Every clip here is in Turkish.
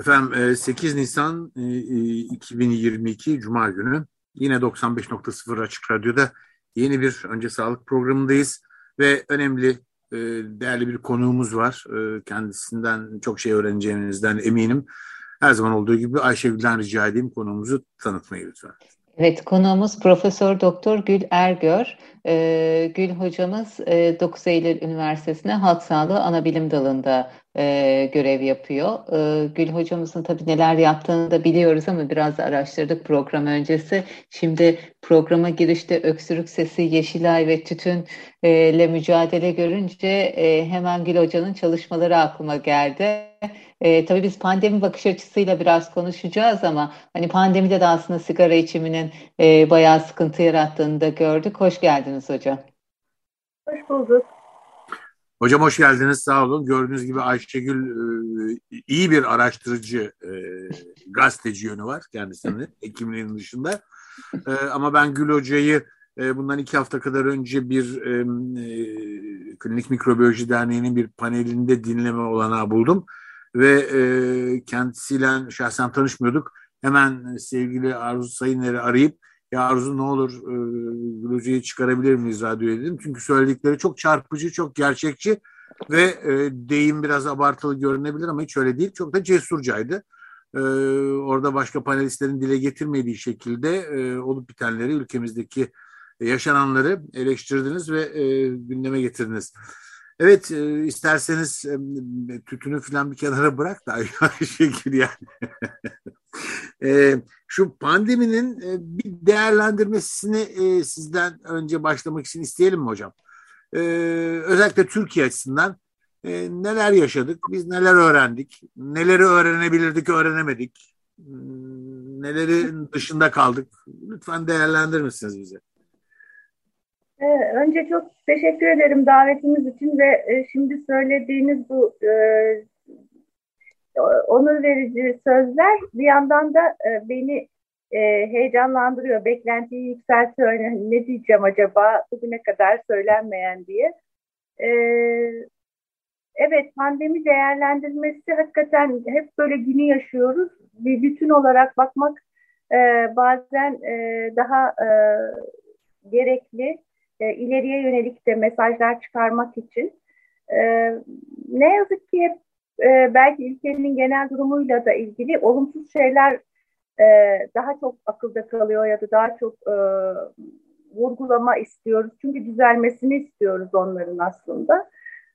Efendim 8 e, Nisan 2022 e, Cuma günü yine 95.0 Açık Radyo'da yeni bir Önce Sağlık programındayız ve önemli e, değerli bir konuğumuz var. Kendisinden çok şey öğreneceğinizden eminim. Her zaman olduğu gibi Ayşegül'den rica edeyim konuğumuzu tanıtmayı lütfen. Evet konuğumuz Profesör Doktor Gül Ergör. Ee, Gül hocamız e, 9 Eylül Üniversitesi'nde Halk Sağlığı Anabilim Dalı'nda e, görev yapıyor. E, Gül hocamızın tabii neler yaptığını da biliyoruz ama biraz araştırdık program öncesi. Şimdi programa girişte öksürük sesi, Yeşilay ve tütünle mücadele görünce e, hemen Gül hocanın çalışmaları aklıma geldi. E, tabii biz pandemi bakış açısıyla biraz konuşacağız ama hani pandemide de aslında sigara içiminin e, bayağı sıkıntı yarattığını da gördük. Hoş geldiniz hocam. Hoş bulduk. Hocam hoş geldiniz, sağ olun. Gördüğünüz gibi Ayşegül e, iyi bir araştırıcı, e, gazeteci yönü var kendisinin, hekimliğin dışında. E, ama ben Gül Hoca'yı bundan iki hafta kadar önce bir Klinik Mikrobiyoloji Derneği'nin bir panelinde dinleme olanağı buldum. Ve kendisiyle şahsen tanışmıyorduk. Hemen sevgili Arzu Sayıner'i arayıp ya Arzu ne olur e, Gülücü'yü çıkarabilir miyiz radyoya dedim. Çünkü söyledikleri çok çarpıcı, çok gerçekçi ve e, deyim biraz abartılı görünebilir ama hiç öyle değil. Çok da cesurcaydı. E, orada başka panelistlerin dile getirmediği şekilde e, olup bitenleri, ülkemizdeki yaşananları eleştirdiniz ve e, gündeme getirdiniz. Evet e, isterseniz e, tütünü falan bir kenara bırak da aynı şekilde yani. E, şu pandeminin e, bir değerlendirmesini e, sizden önce başlamak için isteyelim mi hocam? E, özellikle Türkiye açısından e, neler yaşadık, biz neler öğrendik, neleri öğrenebilirdik, öğrenemedik, hmm, neleri dışında kaldık. Lütfen değerlendirir misiniz bize? Ee, önce çok teşekkür ederim davetiniz için ve e, şimdi söylediğiniz bu e, onur verici sözler bir yandan da e, beni heyecanlandırıyor, beklentiyi yükseltiyor. Ne diyeceğim acaba bugüne kadar söylenmeyen diye. evet, pandemi değerlendirmesi hakikaten hep böyle günü yaşıyoruz. Bir bütün olarak bakmak bazen daha gerekli e, ileriye yönelik de mesajlar çıkarmak için. E, ne yazık ki hep e, belki ülkenin genel durumuyla da ilgili olumsuz şeyler e, daha çok akılda kalıyor ya da daha çok e, vurgulama istiyoruz. Çünkü düzelmesini istiyoruz onların aslında.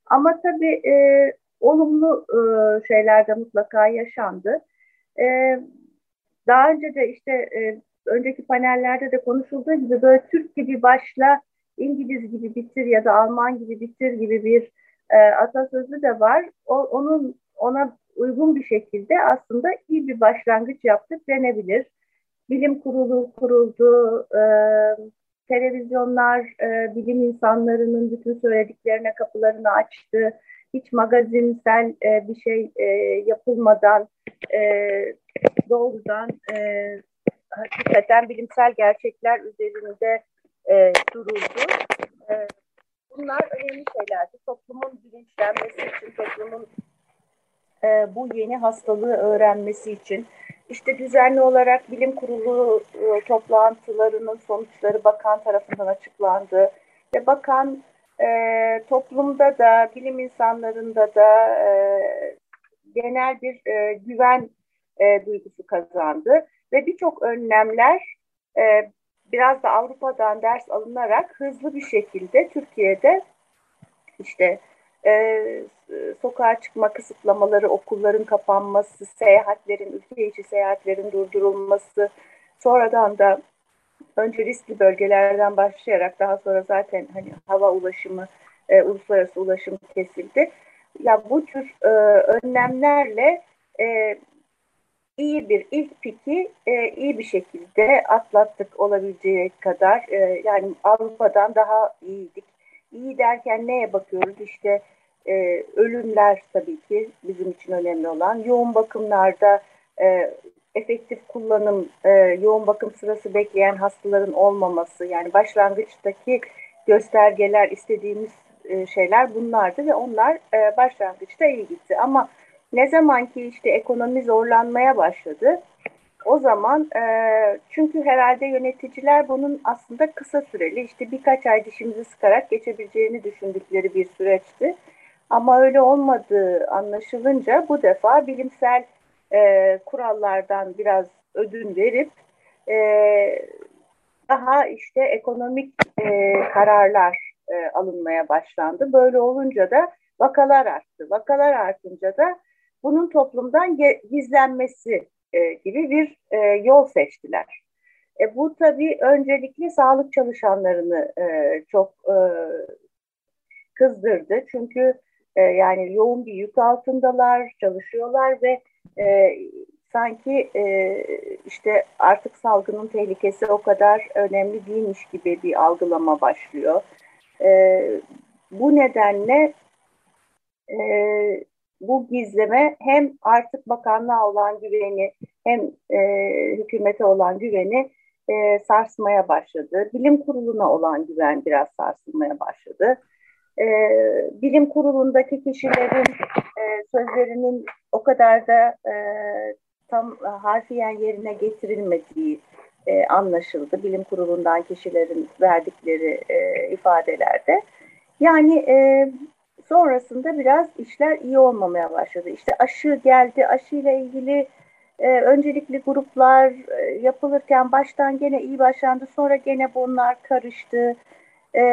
Ama tabii e, olumlu e, şeyler de mutlaka yaşandı. E, daha önce de işte e, önceki panellerde de konuşulduğu gibi böyle Türk gibi başla İngiliz gibi bitir ya da Alman gibi bitir gibi bir e, atasözü de var. O, onun ona uygun bir şekilde aslında iyi bir başlangıç yaptık denebilir. Bilim kurulu kuruldu, e, televizyonlar e, bilim insanlarının bütün söylediklerine kapılarını açtı. Hiç magazinsel e, bir şey e, yapılmadan e, doğrudan e, hakikaten bilimsel gerçekler üzerinde e, duruldu. E, bunlar önemli şeylerdi. Toplumun bilinçlenmesi için, toplumun e, bu yeni hastalığı öğrenmesi için. İşte düzenli olarak bilim kurulu e, toplantılarının sonuçları bakan tarafından açıklandı. Ve bakan e, toplumda da bilim insanlarında da e, genel bir e, güven e, duygusu kazandı. Ve birçok önlemler e, biraz da Avrupa'dan ders alınarak hızlı bir şekilde Türkiye'de işte e, sokağa çıkma kısıtlamaları, okulların kapanması, seyahatlerin, ülke içi seyahatlerin durdurulması, sonradan da önce riskli bölgelerden başlayarak daha sonra zaten hani hava ulaşımı, e, uluslararası ulaşım kesildi. Ya bu tür e, önlemlerle e, iyi bir ilk piki e, iyi bir şekilde atlattık olabileceği kadar. E, yani Avrupa'dan daha iyiydik. İyi derken neye bakıyoruz? İşte e, ölümler tabii ki bizim için önemli olan. Yoğun bakımlarda e, efektif kullanım, e, yoğun bakım sırası bekleyen hastaların olmaması, yani başlangıçtaki göstergeler, istediğimiz e, şeyler bunlardı ve onlar e, başlangıçta iyi gitti. Ama ne zaman ki işte ekonomi zorlanmaya başladı, o zaman e, çünkü herhalde yöneticiler bunun aslında kısa süreli, işte birkaç ay dişimizi sıkarak geçebileceğini düşündükleri bir süreçti. Ama öyle olmadığı anlaşılınca bu defa bilimsel e, kurallardan biraz ödün verip e, daha işte ekonomik e, kararlar e, alınmaya başlandı. Böyle olunca da vakalar arttı. Vakalar artınca da bunun toplumdan gizlenmesi e, gibi bir e, yol seçtiler. E, bu tabii öncelikle sağlık çalışanlarını e, çok e, kızdırdı. Çünkü e, yani yoğun bir yük altındalar, çalışıyorlar ve e, sanki e, işte artık salgının tehlikesi o kadar önemli değilmiş gibi bir algılama başlıyor. E, bu nedenle e, bu gizleme hem artık bakanlığa olan güveni hem e, hükümete olan güveni e, sarsmaya başladı. Bilim kuruluna olan güven biraz sarsılmaya başladı e, bilim kurulundaki kişilerin e, sözlerinin o kadar da e, tam harfiyen yerine getirilmediği e, anlaşıldı. Bilim kurulundan kişilerin verdikleri e, ifadelerde. Yani e, sonrasında biraz işler iyi olmamaya başladı. İşte aşı geldi, aşıyla ilgili e, öncelikli gruplar e, yapılırken baştan gene iyi başlandı, sonra gene bunlar karıştı. E,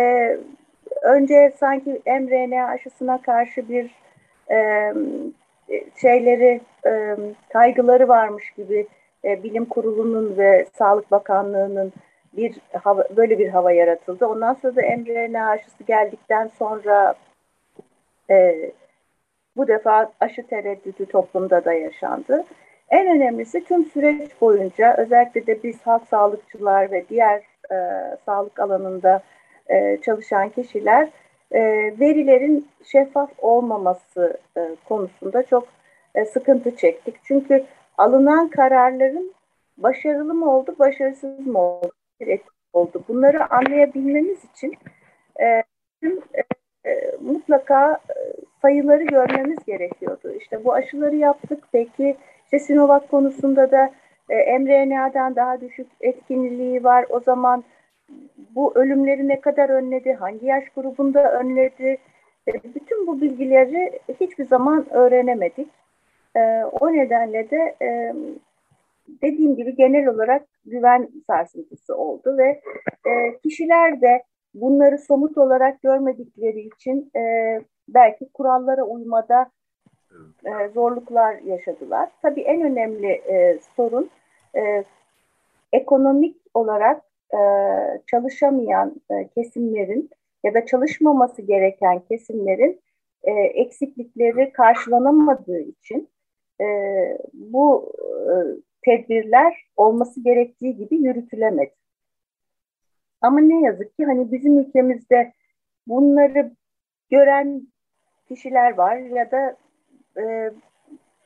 önce sanki mRNA aşısına karşı bir e, şeyleri e, kaygıları varmış gibi e, bilim kurulunun ve Sağlık Bakanlığı'nın bir hava, böyle bir hava yaratıldı. Ondan sonra da mRNA aşısı geldikten sonra e, bu defa aşı tereddütü toplumda da yaşandı. En önemlisi tüm süreç boyunca özellikle de biz halk sağlıkçılar ve diğer e, sağlık alanında e, çalışan kişiler e, verilerin şeffaf olmaması e, konusunda çok e, sıkıntı çektik. Çünkü alınan kararların başarılı mı oldu, başarısız mı oldu, oldu. Bunları anlayabilmemiz için e, tüm e, e, mutlaka e, sayıları görmemiz gerekiyordu. İşte bu aşıları yaptık. Peki işte Sinovac konusunda da e, mRNA'dan daha düşük etkinliği var. O zaman bu ölümleri ne kadar önledi, hangi yaş grubunda önledi, e, bütün bu bilgileri hiçbir zaman öğrenemedik. E, o nedenle de e, dediğim gibi genel olarak güven sarsıntısı oldu ve kişiler de bunları somut olarak görmedikleri için belki kurallara uymada zorluklar yaşadılar. Tabii en önemli sorun ekonomik olarak e, çalışamayan e, kesimlerin ya da çalışmaması gereken kesimlerin e, eksiklikleri karşılanamadığı için e, bu e, tedbirler olması gerektiği gibi yürütülemedi. Ama ne yazık ki hani bizim ülkemizde bunları gören kişiler var ya da e,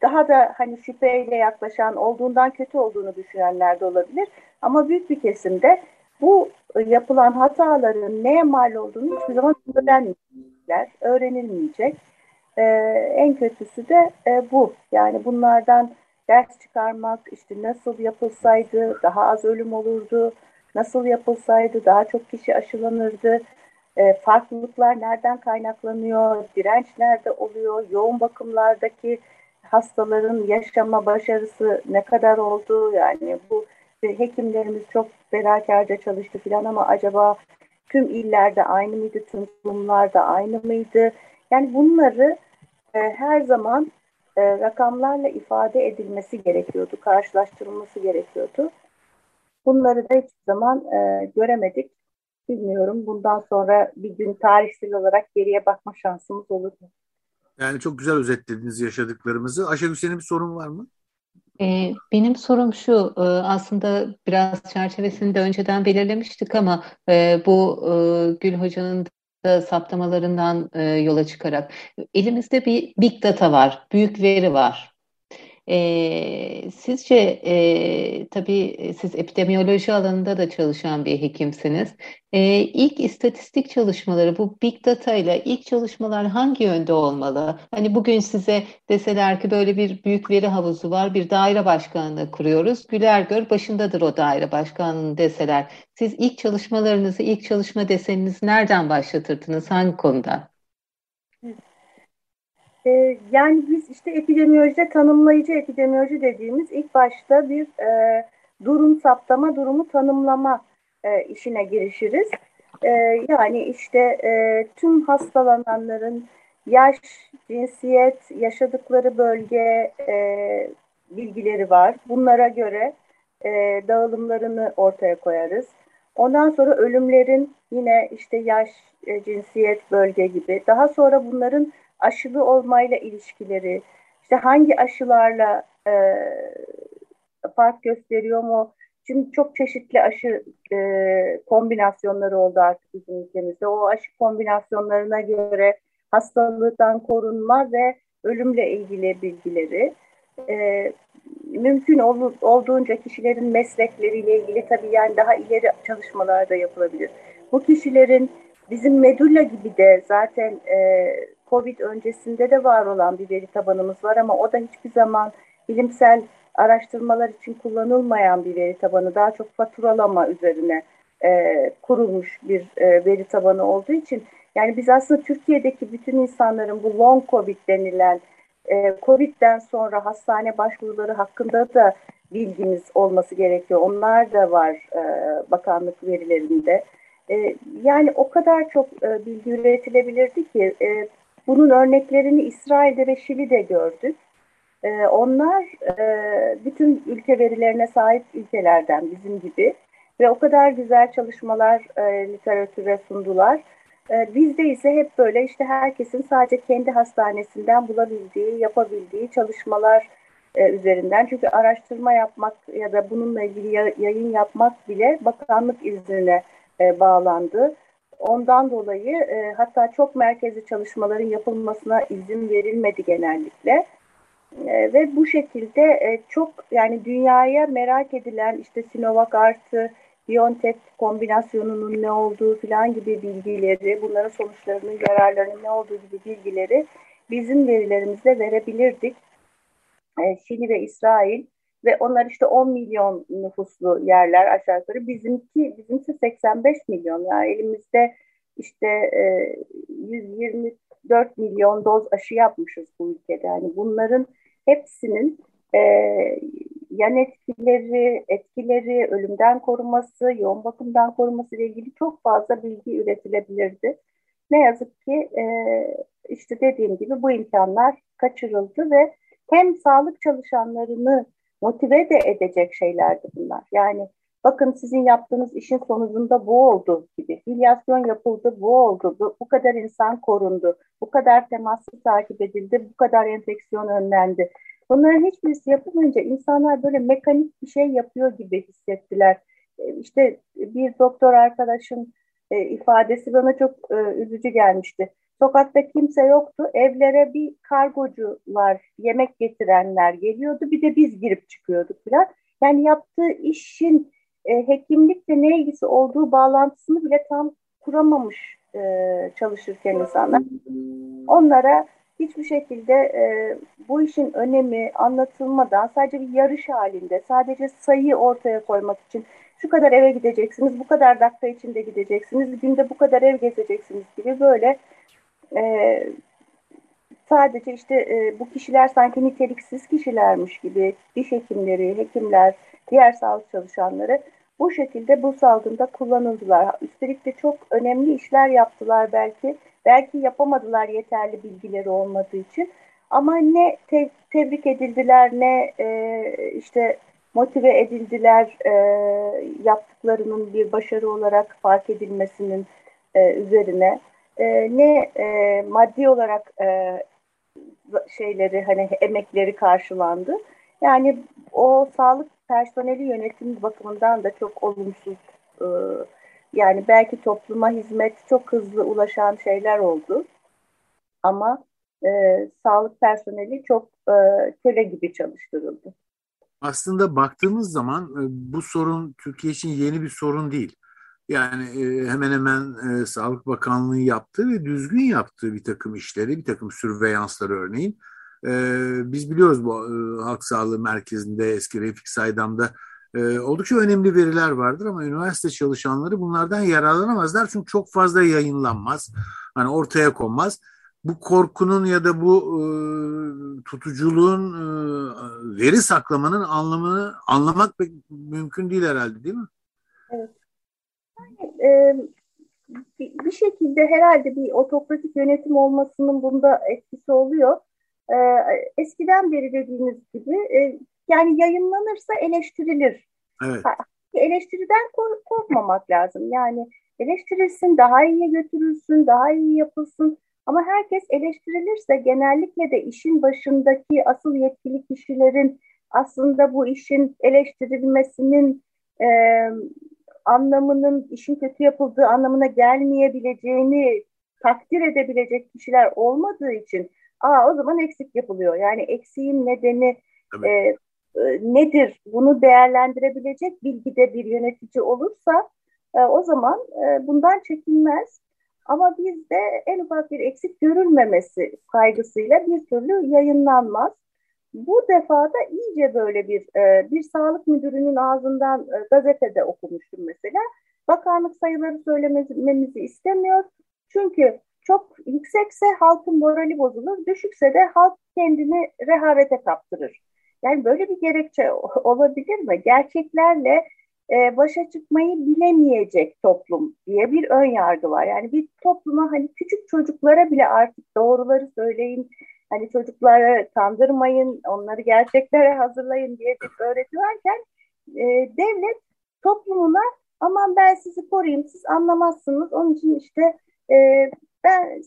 daha da hani şüpheyle yaklaşan olduğundan kötü olduğunu düşünenler de olabilir. Ama büyük bir kesimde bu yapılan hataların neye mal olduğunu hiçbir zaman öğrenmeyecekler, öğrenilmeyecek. Ee, en kötüsü de e, bu. Yani bunlardan ders çıkarmak, işte nasıl yapılsaydı daha az ölüm olurdu, nasıl yapılsaydı daha çok kişi aşılanırdı, e, farklılıklar nereden kaynaklanıyor, direnç nerede oluyor, yoğun bakımlardaki hastaların yaşama başarısı ne kadar oldu, yani bu hekimlerimiz çok felakarca çalıştı filan ama acaba tüm illerde aynı mıydı, tüm kurumlarda aynı mıydı? Yani bunları e, her zaman e, rakamlarla ifade edilmesi gerekiyordu, karşılaştırılması gerekiyordu. Bunları da hiçbir zaman e, göremedik. Bilmiyorum bundan sonra bir gün tarihsel olarak geriye bakma şansımız olur mu? Yani çok güzel özetlediniz yaşadıklarımızı. Ayşegül senin bir sorun var mı? Ee, benim sorum şu, e, aslında biraz çerçevesini de önceden belirlemiştik ama e, bu e, Gül Hoca'nın da saptamalarından yola çıkarak elimizde bir big data var, büyük veri var. E, sizce e, tabii siz epidemiyoloji alanında da çalışan bir hekimsiniz. E, ilk istatistik çalışmaları bu big data ile ilk çalışmalar hangi yönde olmalı? Hani bugün size deseler ki böyle bir büyük veri havuzu var, bir daire başkanlığı kuruyoruz. Güler gör başındadır o daire başkanlığı deseler. Siz ilk çalışmalarınızı, ilk çalışma deseninizi nereden başlatırdınız? Hangi konuda? E, yani biz işte epidemiyolojide tanımlayıcı epidemiyoloji dediğimiz ilk başta bir e, durum saptama, durumu tanımlama e, işine girişiriz. E, yani işte e, tüm hastalananların yaş, cinsiyet, yaşadıkları bölge e, bilgileri var. Bunlara göre e, dağılımlarını ortaya koyarız. Ondan sonra ölümlerin yine işte yaş, e, cinsiyet, bölge gibi. Daha sonra bunların aşılı olmayla ilişkileri, işte hangi aşılarla e, fark gösteriyor mu? Çünkü çok çeşitli aşı e, kombinasyonları oldu artık bizim ülkemizde. O aşı kombinasyonlarına göre hastalıktan korunma ve ölümle ilgili bilgileri, e, mümkün ol, olduğunca kişilerin meslekleriyle ilgili tabii yani daha ileri çalışmalar da yapılabilir. Bu kişilerin bizim medulla gibi de zaten e, Covid öncesinde de var olan bir veri tabanımız var ama o da hiçbir zaman bilimsel araştırmalar için kullanılmayan bir veri tabanı. Daha çok faturalama üzerine e, kurulmuş bir e, veri tabanı olduğu için yani biz aslında Türkiye'deki bütün insanların bu long Covid denilen e, Covid'den sonra hastane başvuruları hakkında da bilgimiz olması gerekiyor. Onlar da var e, bakanlık verilerinde. E, yani o kadar çok e, bilgi üretilebilirdi ki e, bunun örneklerini İsrail'de ve Şili'de gördük. Onlar bütün ülke verilerine sahip ülkelerden bizim gibi ve o kadar güzel çalışmalar literatüre sundular. Bizde ise hep böyle işte herkesin sadece kendi hastanesinden bulabildiği, yapabildiği çalışmalar üzerinden. Çünkü araştırma yapmak ya da bununla ilgili yayın yapmak bile bakanlık iznine e, bağlandı. Ondan dolayı e, hatta çok merkezi çalışmaların yapılmasına izin verilmedi genellikle. E, ve bu şekilde e, çok yani dünyaya merak edilen işte Sinovac artı BioNTech kombinasyonunun ne olduğu falan gibi bilgileri, bunların sonuçlarının, yararlarının ne olduğu gibi bilgileri bizim verilerimizle verebilirdik. E, Şili ve İsrail ve onlar işte 10 milyon nüfuslu yerler aşağı yukarı. Bizimki bizimki 85 milyon. Yani elimizde işte e, 124 milyon doz aşı yapmışız bu ülkede. Yani bunların hepsinin e, yan etkileri, etkileri, ölümden koruması, yoğun bakımdan koruması ile ilgili çok fazla bilgi üretilebilirdi. Ne yazık ki e, işte dediğim gibi bu imkanlar kaçırıldı ve hem sağlık çalışanlarını motive de edecek şeylerdi bunlar. Yani bakın sizin yaptığınız işin sonucunda bu oldu gibi. Filyasyon yapıldı, bu oldu, bu, bu kadar insan korundu, bu kadar temaslı takip edildi, bu kadar enfeksiyon önlendi. Bunların hiçbirisi yapılmayınca insanlar böyle mekanik bir şey yapıyor gibi hissettiler. E, işte bir doktor arkadaşın e, ifadesi bana çok e, üzücü gelmişti. Sokakta kimse yoktu. Evlere bir kargocular, yemek getirenler geliyordu. Bir de biz girip çıkıyorduk falan. Yani yaptığı işin e, hekimlikle ne ilgisi olduğu bağlantısını bile tam kuramamış e, çalışırken insanlar. Onlara hiçbir şekilde e, bu işin önemi anlatılmadan sadece bir yarış halinde, sadece sayı ortaya koymak için şu kadar eve gideceksiniz, bu kadar dakika içinde gideceksiniz, günde bu kadar ev gezeceksiniz gibi böyle e, sadece işte e, bu kişiler sanki niteliksiz kişilermiş gibi diş hekimleri, hekimler, diğer sağlık çalışanları bu şekilde bu salgında kullanıldılar. Üstelik de çok önemli işler yaptılar belki. Belki yapamadılar yeterli bilgileri olmadığı için. Ama ne te tebrik edildiler ne e, işte motive edildiler e, yaptıklarının bir başarı olarak fark edilmesinin e, üzerine e, ne e, maddi olarak e, şeyleri hani emekleri karşılandı. Yani o sağlık personeli yönetim bakımından da çok olumsuz. E, yani belki topluma hizmet çok hızlı ulaşan şeyler oldu. Ama e, sağlık personeli çok e, köle gibi çalıştırıldı. Aslında baktığımız zaman e, bu sorun Türkiye için yeni bir sorun değil. Yani e, hemen hemen e, Sağlık Bakanlığı yaptığı ve düzgün yaptığı bir takım işleri, bir takım sürveyansları örneğin. E, biz biliyoruz bu e, Halk Sağlığı Merkezi'nde, eski Refik Saydam'da oldukça önemli veriler vardır ama üniversite çalışanları bunlardan yararlanamazlar çünkü çok fazla yayınlanmaz. Hani ortaya konmaz. Bu korkunun ya da bu e, tutuculuğun veri saklamanın anlamını anlamak mümkün değil herhalde değil mi? Yani, e, bir şekilde herhalde bir otokratik yönetim olmasının bunda etkisi oluyor. E, eskiden beri dediğiniz gibi e, yani yayınlanırsa eleştirilir. Evet. Eleştiriden korkmamak lazım. Yani eleştirilsin, daha iyiye götürülsün, daha iyi yapılsın. Ama herkes eleştirilirse genellikle de işin başındaki asıl yetkili kişilerin aslında bu işin eleştirilmesinin e, anlamının işin kötü yapıldığı anlamına gelmeyebileceğini takdir edebilecek kişiler olmadığı için aa o zaman eksik yapılıyor. Yani eksiğin nedeni e, e, nedir bunu değerlendirebilecek bilgide bir yönetici olursa e, o zaman e, bundan çekinmez. Ama bizde en ufak bir eksik görülmemesi kaygısıyla bir türlü yayınlanmaz. Bu defada iyice böyle bir e, bir sağlık müdürünün ağzından e, gazetede okumuştum mesela. Bakanlık sayıları söylememizi istemiyor. Çünkü çok yüksekse halkın morali bozulur, düşükse de halk kendini rehavete kaptırır. Yani böyle bir gerekçe olabilir mi? Gerçeklerle e, başa çıkmayı bilemeyecek toplum diye bir ön yargı var. Yani bir topluma hani küçük çocuklara bile artık doğruları söyleyin, hani çocuklara kandırmayın, onları gerçeklere hazırlayın diye bir öğreti varken e, devlet toplumuna aman ben sizi koruyayım, siz anlamazsınız, onun için işte e, ben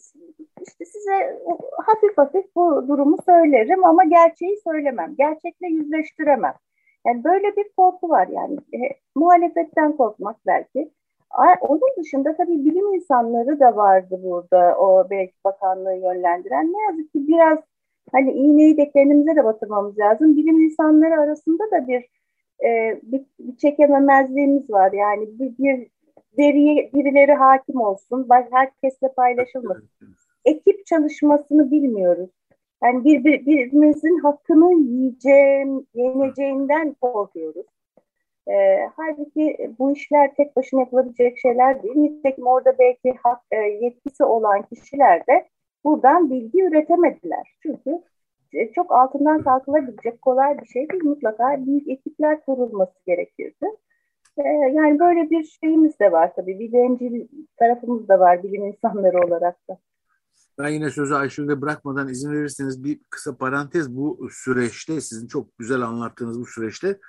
işte size hafif hafif bu durumu söylerim ama gerçeği söylemem, gerçekle yüzleştiremem. Yani böyle bir korku var yani e, muhalefetten korkmak belki. Onun dışında tabii bilim insanları da vardı burada o belki bakanlığı yönlendiren. Ne yazık ki biraz hani iğneyi de kendimize de batırmamız lazım. Bilim insanları arasında da bir e, bir, bir çekememezliğimiz var. Yani bir, bir veriye birileri hakim olsun, herkesle paylaşılmasın. Ekip çalışmasını bilmiyoruz. Yani bir, bir, birimizin hakkını yiyeceğim, yeneceğinden korkuyoruz. E, halbuki bu işler tek başına yapılabilecek şeyler değil. Nitekim orada belki hak, e, yetkisi olan kişiler de buradan bilgi üretemediler. Çünkü e, çok altından kalkılabilecek kolay bir şey değil. Mutlaka büyük ekipler kurulması gerekirdi. E, yani böyle bir şeyimiz de var tabii. Bir bencil tarafımız da var bilim insanları olarak da. Ben yine sözü Ayşegül'e bırakmadan izin verirseniz bir kısa parantez bu süreçte sizin çok güzel anlattığınız bu süreçte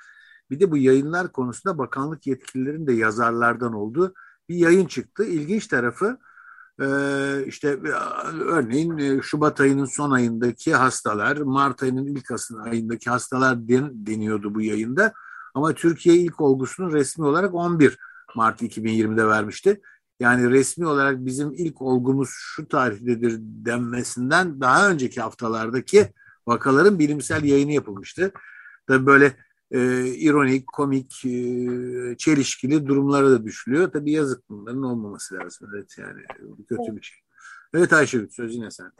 bir de bu yayınlar konusunda bakanlık yetkililerin de yazarlardan olduğu bir yayın çıktı. İlginç tarafı e, işte e, örneğin e, Şubat ayının son ayındaki hastalar, Mart ayının ilk ayındaki hastalar deniyordu bu yayında. Ama Türkiye ilk olgusunu resmi olarak 11 Mart 2020'de vermişti. Yani resmi olarak bizim ilk olgumuz şu tarihtedir denmesinden daha önceki haftalardaki vakaların bilimsel yayını yapılmıştı. Tabii böyle e, ironik, komik, e, çelişkili durumlara da düşülüyor. Tabii yazık bunların olmaması lazım. Evet yani kötü bir şey. Evet Ayşegül söz yine sen.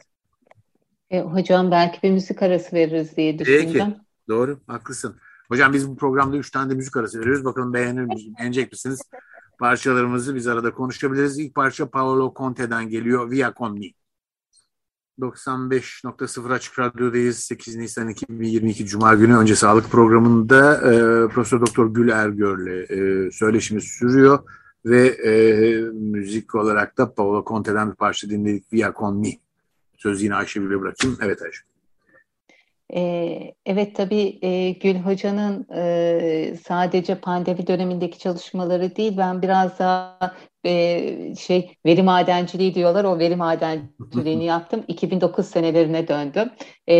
E, hocam belki bir müzik arası veririz diye düşündüm. Peki doğru haklısın. Hocam biz bu programda üç tane de müzik arası veriyoruz. Bakalım beğenir misiniz, beğenecek misiniz? Parçalarımızı biz arada konuşabiliriz. İlk parça Paolo Conte'den geliyor. Via Con Mi. 95.0 Açık Radyo'dayız. 8 Nisan 2022 Cuma günü önce sağlık programında e, Profesör Doktor Gül Ergör'le e, söyleşimiz sürüyor ve e, müzik olarak da Paolo Conte'den bir parça dinledik Via Con Mi. Sözü yine Ayşegül'e bırakayım. Evet Ayşegül. Ee, evet tabii e, Gül Hoca'nın e, sadece pandemi dönemindeki çalışmaları değil ben biraz daha e, şey veri madenciliği diyorlar o veri madenciliğini yaptım. 2009 senelerine döndüm. E,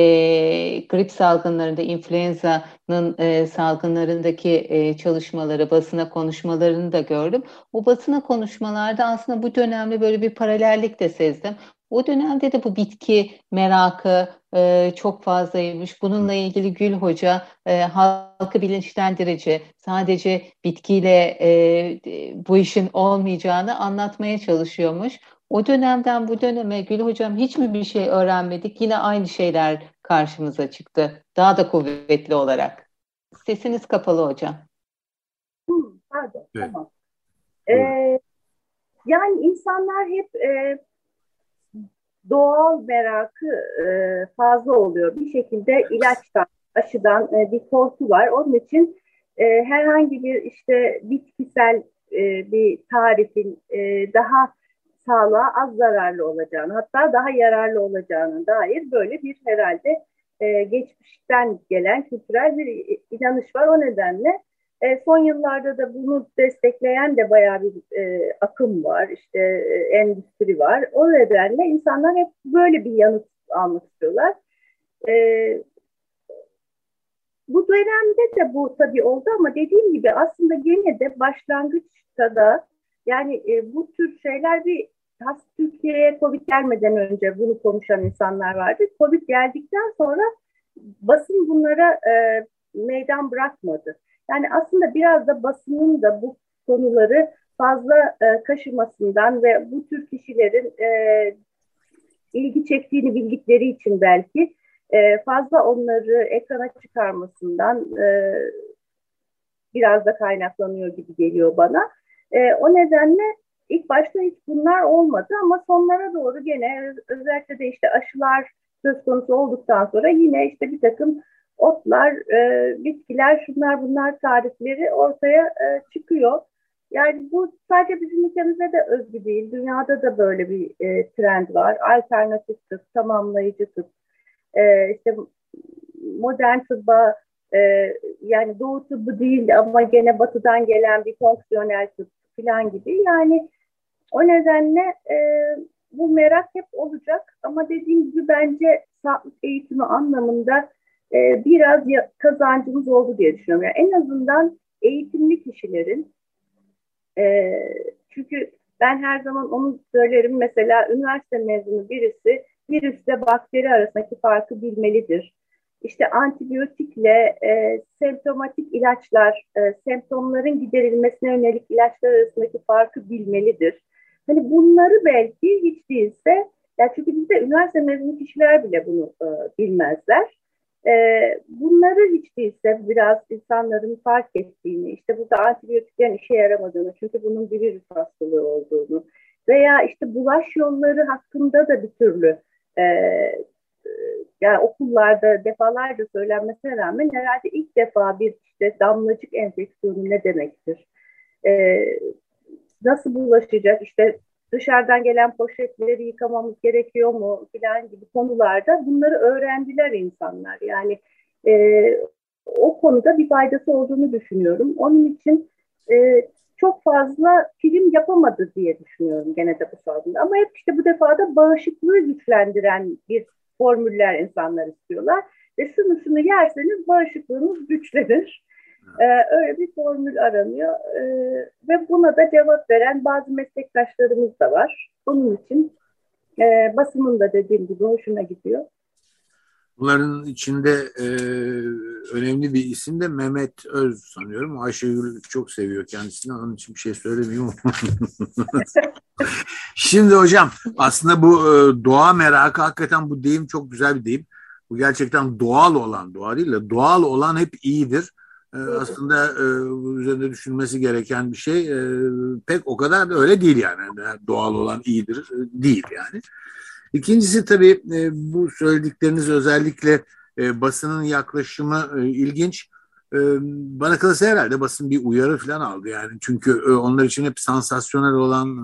grip salgınlarında influenza'nın e, salgınlarındaki e, çalışmaları basına konuşmalarını da gördüm. O basına konuşmalarda aslında bu dönemde böyle bir paralellik de sezdim o dönemde de bu bitki merakı e, çok fazlaymış. Bununla ilgili Gül Hoca e, halkı bilinçlendirici, sadece bitkiyle e, bu işin olmayacağını anlatmaya çalışıyormuş. O dönemden bu döneme Gül Hocam hiç mi bir şey öğrenmedik? Yine aynı şeyler karşımıza çıktı. Daha da kuvvetli olarak. Sesiniz kapalı hocam. pardon, evet. tamam. Ee, yani insanlar hep e, doğal merakı e, fazla oluyor. Bir şekilde ilaçtan, aşıdan e, bir korku var. Onun için e, herhangi bir işte bitkisel e, bir tarifin e, daha sağlığa az zararlı olacağını, hatta daha yararlı olacağını dair böyle bir herhalde e, geçmişten gelen kültürel bir inanış var. O nedenle e, son yıllarda da bunu destekleyen de bayağı bir e, akım var, işte e, endüstri var. O nedenle insanlar hep böyle bir yanıt almak istiyorlar. E, bu dönemde de bu tabii oldu ama dediğim gibi aslında gene de başlangıçta da yani e, bu tür şeyler bir has Türkiye'ye Covid gelmeden önce bunu konuşan insanlar vardı. Covid geldikten sonra basın bunlara e, meydan bırakmadı. Yani aslında biraz da basının da bu konuları fazla e, kaşımasından ve bu tür kişilerin e, ilgi çektiğini bildikleri için belki e, fazla onları ekrana çıkarmasından e, biraz da kaynaklanıyor gibi geliyor bana. E, o nedenle ilk başta hiç bunlar olmadı ama sonlara doğru gene özellikle de işte aşılar söz konusu olduktan sonra yine işte bir takım otlar, e, bitkiler, şunlar bunlar tarifleri ortaya e, çıkıyor. Yani bu sadece bizim ülkemizde de özgü değil. Dünyada da böyle bir e, trend var. Alternatif tıp, tamamlayıcı tıp. E, işte modern tıbba e, yani doğu tıbbı değil ama gene batıdan gelen bir fonksiyonel tıp falan gibi. Yani o nedenle e, bu merak hep olacak ama dediğim gibi bence sağlık eğitimi anlamında e, biraz kazancımız oldu diye düşünüyorum. Yani en azından eğitimli kişilerin e, çünkü ben her zaman onu söylerim mesela üniversite mezunu birisi virüsle bakteri arasındaki farkı bilmelidir. İşte antibiyotikle e, semptomatik ilaçlar, e, semptomların giderilmesine yönelik ilaçlar arasındaki farkı bilmelidir. Hani bunları belki hiç değilse, ya çünkü bizde üniversite mezunu kişiler bile bunu e, bilmezler. E, bunları hiç değilse biraz insanların fark ettiğini, işte burada antibiyotiklerin işe yaramadığını, çünkü bunun bir virüs hastalığı olduğunu veya işte bulaş yolları hakkında da bir türlü e, yani okullarda defalarca söylenmesine rağmen herhalde ilk defa bir işte damlacık enfeksiyonu ne demektir? E, nasıl bulaşacak? İşte dışarıdan gelen poşetleri yıkamamız gerekiyor mu filan gibi konularda bunları öğrendiler insanlar. Yani e, o konuda bir faydası olduğunu düşünüyorum. Onun için e, çok fazla film yapamadı diye düşünüyorum gene de bu salgında. Ama hep işte bu defa da bağışıklığı güçlendiren bir formüller insanlar istiyorlar. Ve şunu şunu yerseniz bağışıklığınız güçlenir. Ee, öyle bir formül aranıyor ee, ve buna da cevap veren bazı meslektaşlarımız da var. Onun için e, basının da dediğim gibi hoşuna gidiyor. Bunların içinde e, önemli bir isim de Mehmet Öz sanıyorum. Ayşegül çok seviyor kendisini. Onun için bir şey söylemiyorum. Şimdi hocam aslında bu e, doğa merakı hakikaten bu deyim çok güzel bir deyim. Bu gerçekten doğal olan, doğa değil de doğal olan hep iyidir aslında e, üzerinde düşünmesi gereken bir şey. E, pek o kadar da öyle değil yani. Doğal olan iyidir e, değil yani. İkincisi tabii bu söyledikleriniz özellikle basının yaklaşımı ilginç. Bana kalırsa herhalde basın bir uyarı falan aldı yani. Çünkü onlar için hep sansasyonel olan,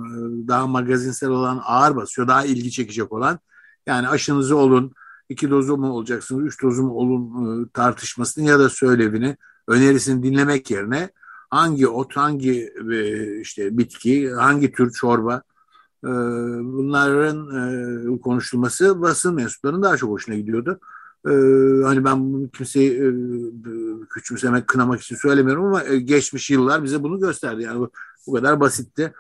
daha magazinsel olan ağır basıyor, daha ilgi çekecek olan. Yani aşınızı olun, iki dozu mu olacaksınız, üç dozu mu olun tartışmasını ya da söylevini, önerisini dinlemek yerine hangi ot, hangi e, işte bitki, hangi tür çorba e, bunların konuşulması basın mensuplarının daha çok hoşuna gidiyordu. Hani ben kimseyi küçümsemek, kınamak için söylemiyorum ama geçmiş yıllar bize bunu gösterdi. Yani bu, kadar basitti.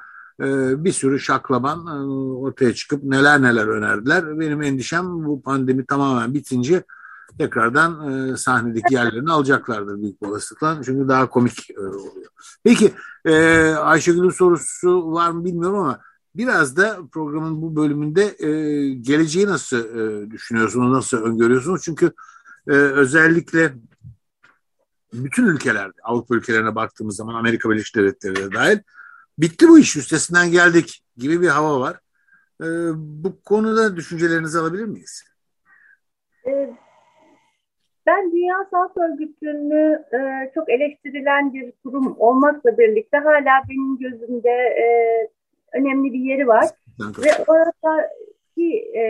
Bir sürü şaklaban e, ortaya çıkıp neler neler önerdiler. Benim endişem bu pandemi tamamen bitince tekrardan e, sahnedeki yerlerini alacaklardır büyük olasılıkla. Çünkü daha komik e, oluyor. Peki Ayşegül'ün sorusu var mı bilmiyorum ama biraz da programın bu bölümünde geleceği nasıl düşünüyorsunuz, nasıl öngörüyorsunuz? Çünkü özellikle bütün ülkelerde, Avrupa ülkelerine baktığımız zaman Amerika Birleşik Devletleri de dahil bitti bu iş üstesinden geldik gibi bir hava var. E, bu konuda düşüncelerinizi alabilir miyiz? Ee, ben Dünya Sağlık Örgütü'nü e, çok eleştirilen bir kurum olmakla birlikte hala benim gözümde e, önemli bir yeri var. Ve oradaki e,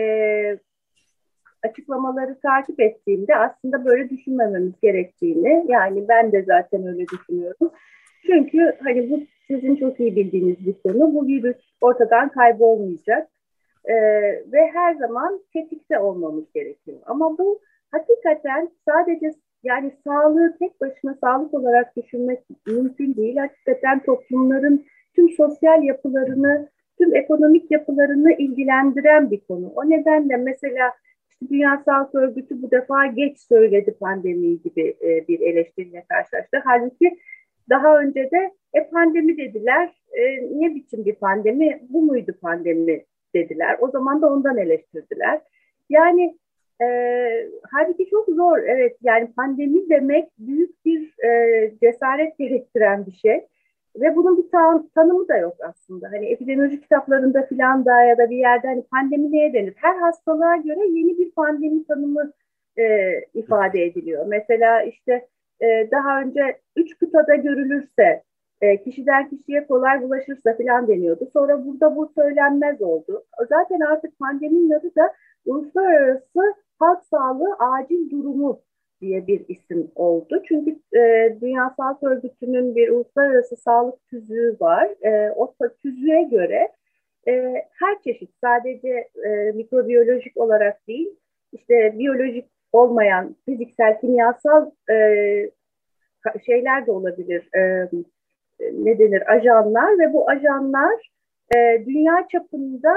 açıklamaları takip ettiğimde aslında böyle düşünmememiz gerektiğini, yani ben de zaten öyle düşünüyorum. Çünkü hani bu sizin çok iyi bildiğiniz bir konu. Bu virüs ortadan kaybolmayacak ee, ve her zaman tetikte olmamız gerekiyor. Ama bu hakikaten sadece yani sağlığı tek başına sağlık olarak düşünmek mümkün değil. Hakikaten toplumların tüm sosyal yapılarını, tüm ekonomik yapılarını ilgilendiren bir konu. O nedenle mesela Dünya Sağlık Örgütü bu defa geç söyledi pandemi gibi e, bir eleştiriyle karşılaştı. Halbuki daha önce de e pandemi dediler. E, ne biçim bir pandemi? Bu muydu pandemi dediler. O zaman da ondan eleştirdiler. Yani e, halbuki çok zor. Evet yani pandemi demek büyük bir e, cesaret gerektiren bir şey. Ve bunun bir tan tanımı da yok aslında. Hani epidemioloji kitaplarında filan da ya da bir yerde hani pandemi neye denir? Her hastalığa göre yeni bir pandemi tanımı e, ifade ediliyor. Mesela işte e, daha önce üç kıtada görülürse, e, kişiden kişiye kolay bulaşırsa falan deniyordu. Sonra burada bu söylenmez oldu. Zaten artık pandeminin adı da Uluslararası Halk Sağlığı Acil Durumu diye bir isim oldu. Çünkü e, Dünya Sağlık Örgütü'nün bir uluslararası sağlık tüzüğü var. E, o tüzüğe göre e, her çeşit sadece e, mikrobiyolojik olarak değil, işte biyolojik olmayan fiziksel, kimyasal e, şeyler de olabilir. E, ne denir? Ajanlar ve bu ajanlar e, dünya çapında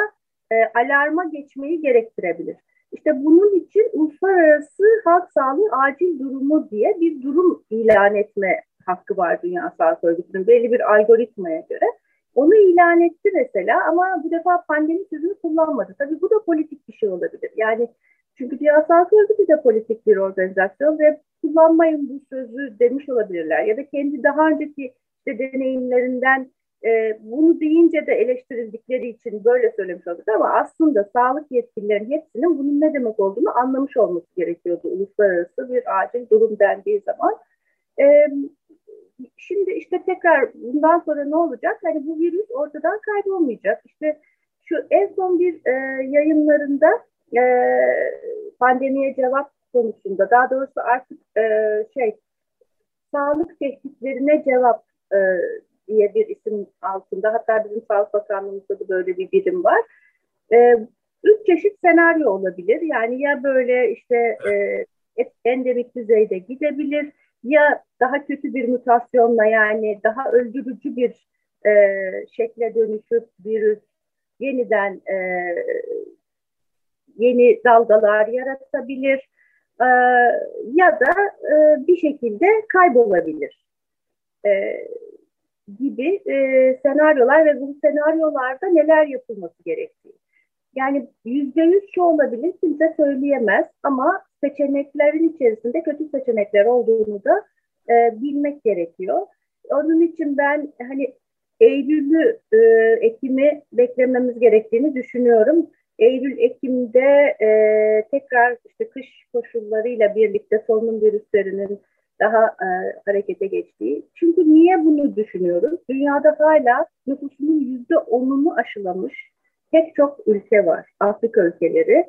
e, alarma geçmeyi gerektirebilir. İşte bunun için uluslararası halk sağlığı acil durumu diye bir durum ilan etme hakkı var Dünya Sağlık Örgütü'nün belli bir algoritmaya göre. Onu ilan etti mesela ama bu defa pandemi sözünü kullanmadı. Tabii bu da politik bir şey olabilir. Yani çünkü Dünya Sağlık Örgütü de politik bir organizasyon ve kullanmayın bu sözü demiş olabilirler. Ya da kendi daha önceki işte deneyimlerinden e, bunu deyince de eleştirildikleri için böyle söylemiş olabilir ama aslında sağlık yetkililerin hepsinin bunun ne demek olduğunu anlamış olması gerekiyordu uluslararası bir acil durum dendiği zaman. E, şimdi işte tekrar bundan sonra ne olacak? Hani bu virüs ortadan kaybolmayacak. İşte şu en son bir e, yayınlarında e, pandemiye cevap konusunda daha doğrusu artık e, şey sağlık tehditlerine cevap e, diye bir isim altında hatta bizim Sağlık Bakanlığımızda da böyle bir birim var. E, üç çeşit senaryo olabilir. Yani ya böyle işte e, endemik düzeyde gidebilir ya daha kötü bir mutasyonla yani daha öldürücü bir e, şekle dönüşüp virüs yeniden e, yeni dalgalar yaratabilir e, ya da e, bir şekilde kaybolabilir e, gibi e, senaryolar ve bu senaryolarda neler yapılması gerektiği. Yani yüzde yüz şu olabilir kimse söyleyemez ama seçeneklerin içerisinde kötü seçenekler olduğunu da e, bilmek gerekiyor. Onun için ben hani Eylül'ü, e, Ekim'i beklememiz gerektiğini düşünüyorum. Eylül-Ekim'de e, tekrar işte kış koşullarıyla birlikte solunum virüslerinin daha e, harekete geçtiği. Çünkü niye bunu düşünüyoruz? Dünyada hala nüfusunun yüzde onunu aşılamış pek çok ülke var. Afrika ülkeleri.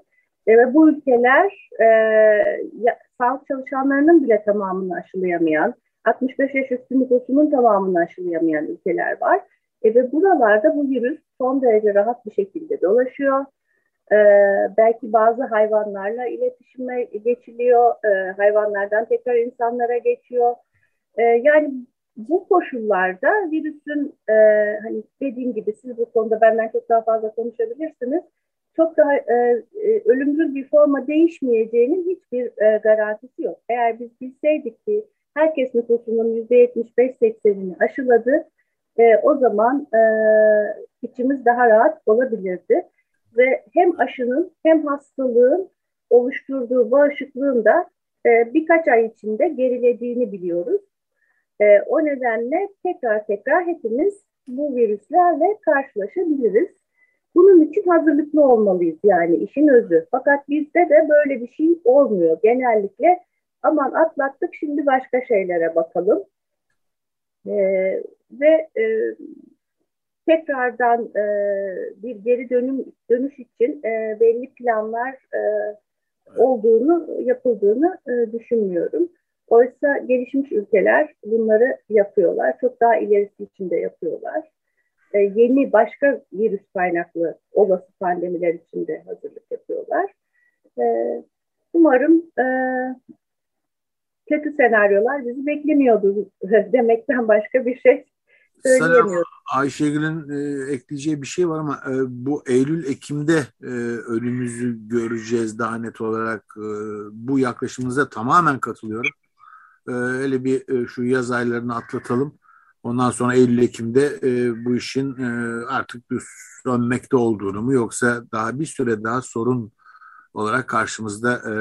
E, ve bu ülkeler e, ya, sağlık çalışanlarının bile tamamını aşılayamayan, 65 yaş üstü nüfusunun tamamını aşılayamayan ülkeler var. E, ve buralarda bu virüs son derece rahat bir şekilde dolaşıyor. E, belki bazı hayvanlarla iletişime geçiliyor, e, hayvanlardan tekrar insanlara geçiyor. E, yani bu koşullarda virüsün e, hani dediğim gibi siz bu konuda benden çok daha fazla konuşabilirsiniz. Çok daha e, e, ölümcül bir forma değişmeyeceğinin hiçbir e, garantisi yok. Eğer biz bilseydik ki herkes nüfusunun %75-80'ini aşıladı, e, o zaman e, içimiz daha rahat olabilirdi. Ve hem aşının hem hastalığın oluşturduğu bağışıklığın da e, birkaç ay içinde gerilediğini biliyoruz. E, o nedenle tekrar tekrar hepimiz bu virüslerle karşılaşabiliriz. Bunun için hazırlıklı olmalıyız yani işin özü. Fakat bizde de böyle bir şey olmuyor. Genellikle aman atlattık şimdi başka şeylere bakalım. E, ve e, tekrardan e, bir geri dönüm dönüş için e, belli planlar e, olduğunu, yapıldığını e, düşünmüyorum. Oysa gelişmiş ülkeler bunları yapıyorlar. Çok daha ilerisi için de yapıyorlar. E, yeni başka virüs kaynaklı olası pandemiler için de hazırlık yapıyorlar. E, umarım e, kötü senaryolar bizi beklemiyordu demekten başka bir şey söyleyemiyorum. Ayşegül'ün e, ekleyeceği bir şey var ama e, bu Eylül-Ekim'de e, ölümümüzü göreceğiz daha net olarak. E, bu yaklaşımınıza tamamen katılıyorum. E, öyle bir e, şu yaz aylarını atlatalım. Ondan sonra Eylül-Ekim'de e, bu işin e, artık bir sönmekte olduğunu mu yoksa daha bir süre daha sorun olarak karşımızda e,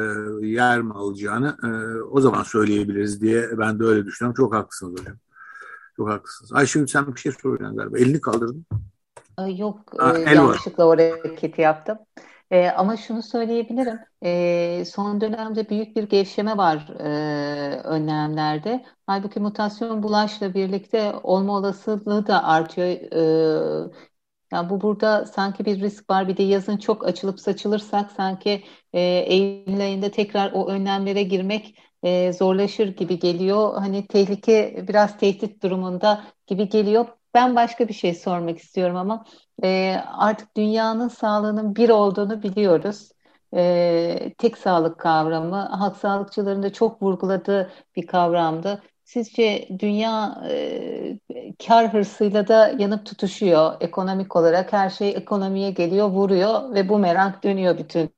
yer mi alacağını e, o zaman söyleyebiliriz diye ben de öyle düşünüyorum. Çok haklısınız hocam. Çok haklısınız. Ayşegül sen bir şey soruyorsun galiba. Elini kaldırdın. Yok ha, e, yanlışlıkla var. o hareketi yaptım. E, ama şunu söyleyebilirim. E, son dönemde büyük bir gevşeme var e, önlemlerde. Halbuki mutasyon bulaşla birlikte olma olasılığı da artıyor. E, yani bu burada sanki bir risk var. Bir de yazın çok açılıp saçılırsak sanki e, Eylül ayında tekrar o önlemlere girmek e, zorlaşır gibi geliyor. Hani tehlike biraz tehdit durumunda gibi geliyor. Ben başka bir şey sormak istiyorum ama e, artık dünyanın sağlığının bir olduğunu biliyoruz. E, tek sağlık kavramı halk sağlıkçılarının da çok vurguladığı bir kavramdı. Sizce dünya e, kar hırsıyla da yanıp tutuşuyor ekonomik olarak her şey ekonomiye geliyor vuruyor ve bu merak dönüyor bütün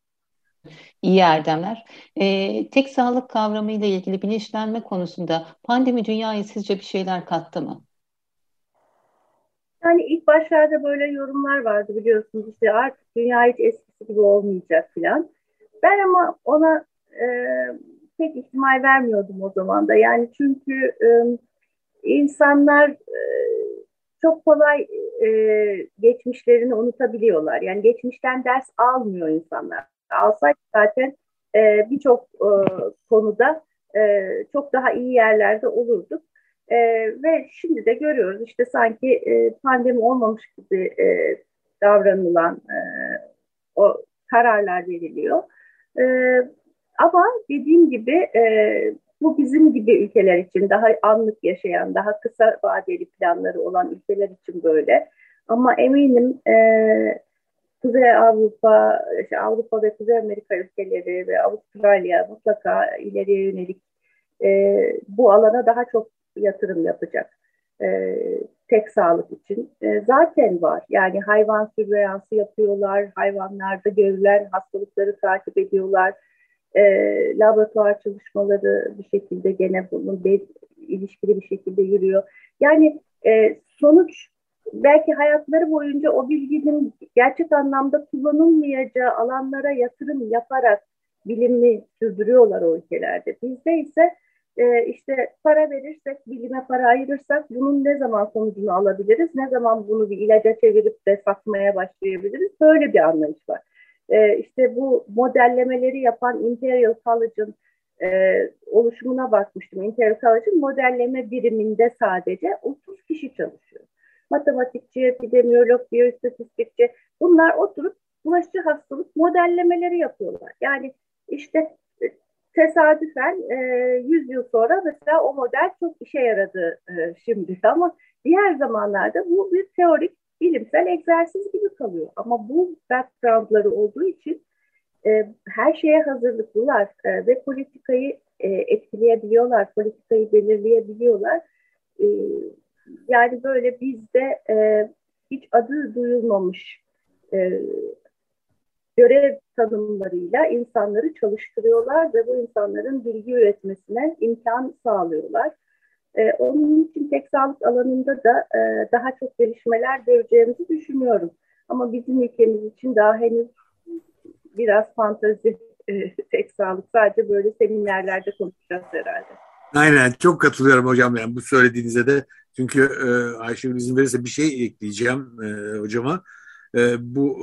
iyi erdemler. E, tek sağlık kavramıyla ilgili bilinçlenme konusunda pandemi dünyaya sizce bir şeyler kattı mı? Yani ilk başlarda böyle yorumlar vardı biliyorsunuz işte artık dünya hiç eskisi gibi olmayacak filan. Ben ama ona e, pek ihtimal vermiyordum o zaman da. Yani çünkü e, insanlar e, çok kolay e, geçmişlerini unutabiliyorlar. Yani geçmişten ders almıyor insanlar. Alsaydı zaten e, birçok e, konuda e, çok daha iyi yerlerde olurduk. E, ve şimdi de görüyoruz işte sanki e, pandemi olmamış gibi e, davranılan e, o kararlar veriliyor. E, ama dediğim gibi e, bu bizim gibi ülkeler için daha anlık yaşayan, daha kısa vadeli planları olan ülkeler için böyle. Ama eminim e, Kuzey Avrupa, işte Avrupa ve Kuzey Amerika ülkeleri ve Avustralya mutlaka ileriye yönelik e, bu alana daha çok yatırım yapacak. E, tek sağlık için. E, zaten var. Yani hayvan sürveyansı yapıyorlar, hayvanlarda görülen hastalıkları takip ediyorlar. E, laboratuvar çalışmaları bir şekilde gene bunun de, ilişkili bir şekilde yürüyor. Yani e, sonuç belki hayatları boyunca o bilginin gerçek anlamda kullanılmayacağı alanlara yatırım yaparak bilimi sürdürüyorlar o ülkelerde. Bizde ise e, işte para verirsek, bilime para ayırırsak bunun ne zaman sonucunu alabiliriz, ne zaman bunu bir ilaca çevirip de satmaya başlayabiliriz, böyle bir anlayış var. E, işte bu modellemeleri yapan Imperial College'ın e, oluşumuna bakmıştım. Imperial College'ın modelleme biriminde sadece 30 kişi çalışıyor. Matematikçi, epidemiyolog, biyoistatistikçi bunlar oturup bulaşıcı hastalık modellemeleri yapıyorlar. Yani işte e, tesadüfen e, 100 yıl sonra mesela o model çok işe yaradı e, şimdi ama diğer zamanlarda bu bir teorik bilimsel egzersiz gibi kalıyor. Ama bu backgroundları olduğu için e, her şeye hazırlıklılar e, ve politikayı e, etkileyebiliyorlar, politikayı belirleyebiliyorlar. E, yani böyle bizde e, hiç adı duyulmamış e, görev tanımlarıyla insanları çalıştırıyorlar ve bu insanların bilgi üretmesine imkan sağlıyorlar. E, onun için tek sağlık alanında da e, daha çok gelişmeler göreceğimizi düşünüyorum. Ama bizim ülkemiz için daha henüz biraz fantezi e, tek sağlık. Sadece böyle seminerlerde konuşacağız herhalde. Aynen çok katılıyorum hocam yani bu söylediğinize de çünkü e, Ayşegül izin verirse bir şey ekleyeceğim e, hocama. E, bu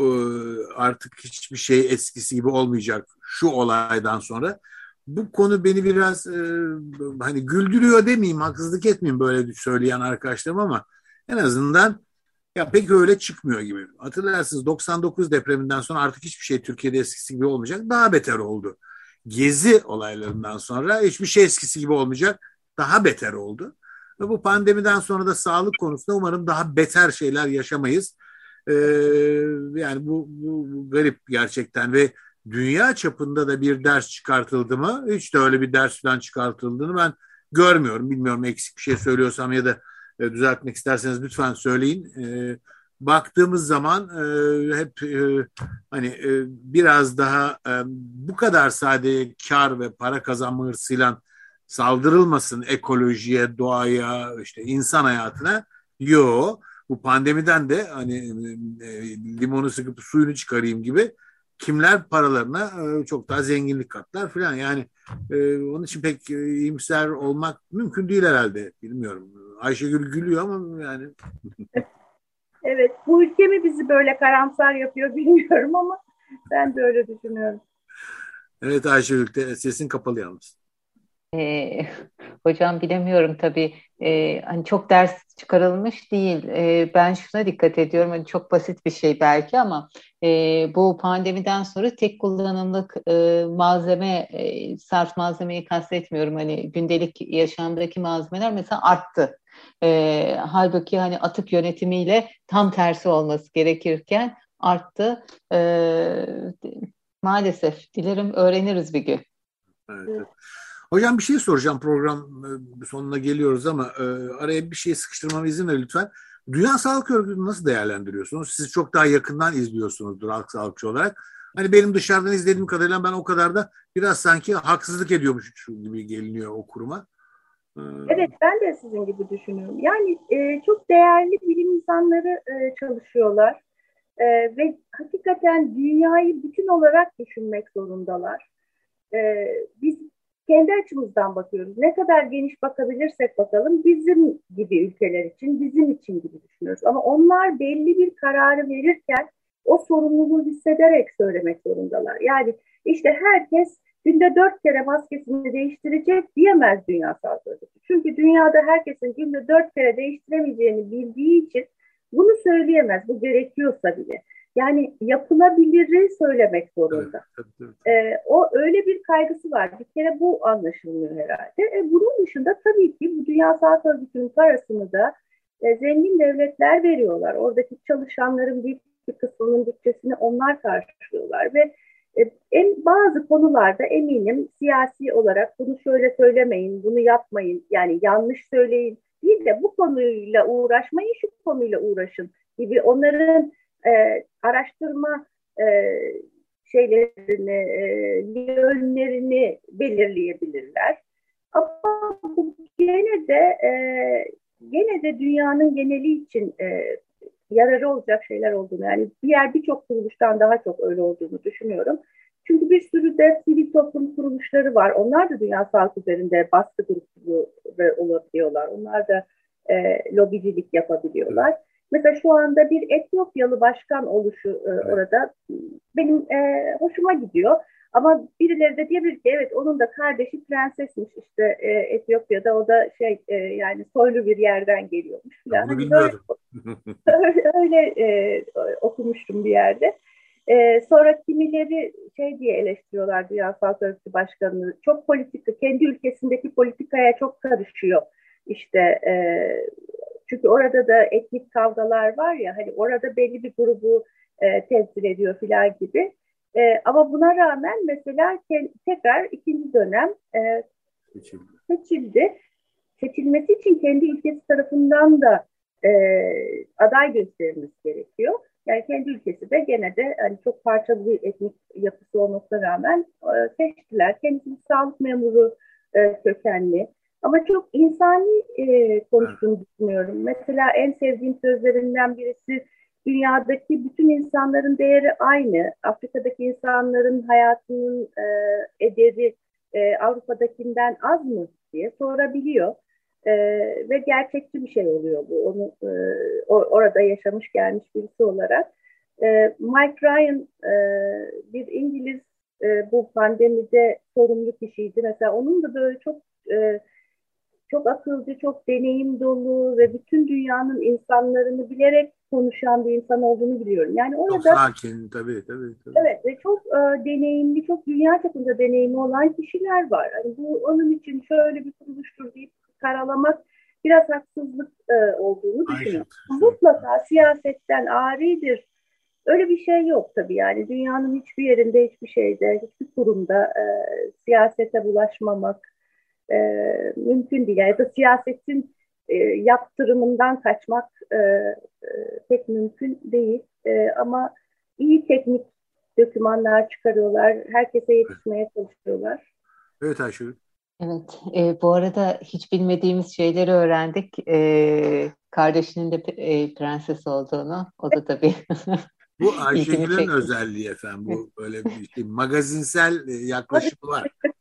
artık hiçbir şey eskisi gibi olmayacak şu olaydan sonra. Bu konu beni biraz e, hani güldürüyor demeyeyim, haksızlık etmeyeyim böyle söyleyen arkadaşlarım ama en azından ya pek öyle çıkmıyor gibi. Hatırlarsınız 99 depreminden sonra artık hiçbir şey Türkiye'de eskisi gibi olmayacak. Daha beter oldu. Gezi olaylarından sonra hiçbir şey eskisi gibi olmayacak. Daha beter oldu. Ve bu pandemiden sonra da sağlık konusunda umarım daha beter şeyler yaşamayız. Ee, yani bu, bu, bu garip gerçekten ve dünya çapında da bir ders çıkartıldı mı? Hiç de öyle bir ders falan çıkartıldığını ben görmüyorum. Bilmiyorum eksik bir şey söylüyorsam ya da e, düzeltmek isterseniz lütfen söyleyin. E, baktığımız zaman e, hep e, hani e, biraz daha e, bu kadar sade kar ve para kazanma hırsıyla saldırılmasın ekolojiye, doğaya, işte insan hayatına. Yo, bu pandemiden de hani e, limonu sıkıp suyunu çıkarayım gibi kimler paralarına e, çok daha zenginlik katlar filan. Yani e, onun için pek e, iyimser olmak mümkün değil herhalde. Bilmiyorum. Ayşegül gülüyor ama yani. evet. Bu ülke mi bizi böyle karamsar yapıyor bilmiyorum ama ben de öyle düşünüyorum. Evet Ayşegül sesin kapalı yalnız. E, hocam bilemiyorum tabii e, hani çok ders çıkarılmış değil. E, ben şuna dikkat ediyorum hani çok basit bir şey belki ama e, bu pandemiden sonra tek kullanımlık e, malzeme e, sarf malzemeyi kastetmiyorum hani gündelik yaşamdaki malzemeler mesela arttı. E, halbuki hani atık yönetimiyle tam tersi olması gerekirken arttı. E, maalesef dilerim öğreniriz bir gün. Evet. Hocam bir şey soracağım program e, sonuna geliyoruz ama e, araya bir şey sıkıştırmama izin ver lütfen. Dünya Sağlık Örgütü'nü nasıl değerlendiriyorsunuz? Siz çok daha yakından izliyorsunuzdur halk sağlıkçı olarak. Hani benim dışarıdan izlediğim kadarıyla ben o kadar da biraz sanki haksızlık ediyormuş gibi geliniyor o kuruma. Ee, evet ben de sizin gibi düşünüyorum. Yani e, çok değerli bilim insanları e, çalışıyorlar e, ve hakikaten dünyayı bütün olarak düşünmek zorundalar. E, biz kendi açımızdan bakıyoruz. Ne kadar geniş bakabilirsek bakalım bizim gibi ülkeler için, bizim için gibi düşünüyoruz. Ama onlar belli bir kararı verirken o sorumluluğu hissederek söylemek zorundalar. Yani işte herkes günde dört kere maskesini değiştirecek diyemez Dünya Sağlık Örgütü. Çünkü dünyada herkesin günde dört kere değiştiremeyeceğini bildiği için bunu söyleyemez. Bu gerekiyorsa bile. Yani yapılabiliri söylemek zorunda. Evet, evet, evet. Ee, o öyle bir kaygısı var. Bir kere bu anlaşılmıyor herhalde. E, bunun dışında tabii ki bu Dünya Sağlık Örgütü'nün parasını da e, zengin devletler veriyorlar. Oradaki çalışanların büyük bir kısmının bütçesini onlar karşılıyorlar ve e, en bazı konularda eminim siyasi olarak bunu şöyle söylemeyin, bunu yapmayın, yani yanlış söyleyin değil de bu konuyla uğraşmayın, şu konuyla uğraşın gibi onların e, araştırma e, şeylerini, e, yönlerini belirleyebilirler. Ama bu gene de e, gene de dünyanın geneli için e, yararı olacak şeyler olduğunu yani diğer birçok kuruluştan daha çok öyle olduğunu düşünüyorum. Çünkü bir sürü de sivil toplum kuruluşları var. Onlar da dünya sağlık üzerinde baskı grubu olabiliyorlar. Onlar da e, lobicilik yapabiliyorlar. Mesela şu anda bir Etiyopyalı başkan oluşu e, orada benim e, hoşuma gidiyor. Ama birileri de diyebilir ki evet onun da kardeşi prensesmiş işte e, Etiyopya'da o da şey e, yani soylu bir yerden geliyormuş falan. Hani böyle, öyle, öyle e, okumuştum bir yerde. E, sonra kimileri şey diye eleştiriyorlar Dünya Sağlık Örgütü Başkanı'nı. Çok politika, kendi ülkesindeki politikaya çok karışıyor. İşte e, çünkü orada da etnik kavgalar var ya hani orada belli bir grubu e, temsil ediyor filan gibi. E, ama buna rağmen mesela tekrar ikinci dönem e, seçildi. Seçilmesi için kendi ülkesi tarafından da e, aday gösterilmesi gerekiyor. Yani kendi ülkesi de gene de hani çok parçalı bir etnik yapısı olmasına rağmen e, seçtiler. Kendisi sağlık memuru e, kökenli. Ama çok insani e, konuştuğunu düşünüyorum. Mesela en sevdiğim sözlerinden birisi dünyadaki bütün insanların değeri aynı. Afrika'daki insanların hayatının e, ederi e, Avrupa'dakinden az mı diye sorabiliyor. E, ve gerçekçi bir şey oluyor bu. Onu e, orada yaşamış gelmiş birisi olarak. E, Mike Ryan e, bir İngiliz e, bu pandemide sorumlu kişiydi. Mesela onun da böyle çok e, çok akılcı, çok deneyim dolu ve bütün dünyanın insanlarını bilerek konuşan bir insan olduğunu biliyorum. Yani orada çok sakin tabii tabii. tabii. Evet ve çok e, deneyimli, çok dünya çapında deneyimi olan kişiler var. Yani bu onun için şöyle bir kuruluştur deyip karalamak biraz haksızlık e, olduğunu düşünüyorum. Mutlaka siyasetten aridir. Öyle bir şey yok tabii yani dünyanın hiçbir yerinde, hiçbir şeyde, hiçbir kurumda e, siyasete bulaşmamak e, mümkün değil. Yani da siyasetin e, yaptırımından kaçmak e, e, pek mümkün değil. E, ama iyi teknik dokümanlar çıkarıyorlar. Herkese yetişmeye çalışıyorlar. Evet Ayşe. Evet, e, bu arada hiç bilmediğimiz şeyleri öğrendik. E, kardeşinin de e, prenses olduğunu, o da tabii. bu Ayşegül'ün özelliği efendim. Bu böyle bir şey, magazinsel e, yaklaşımı var.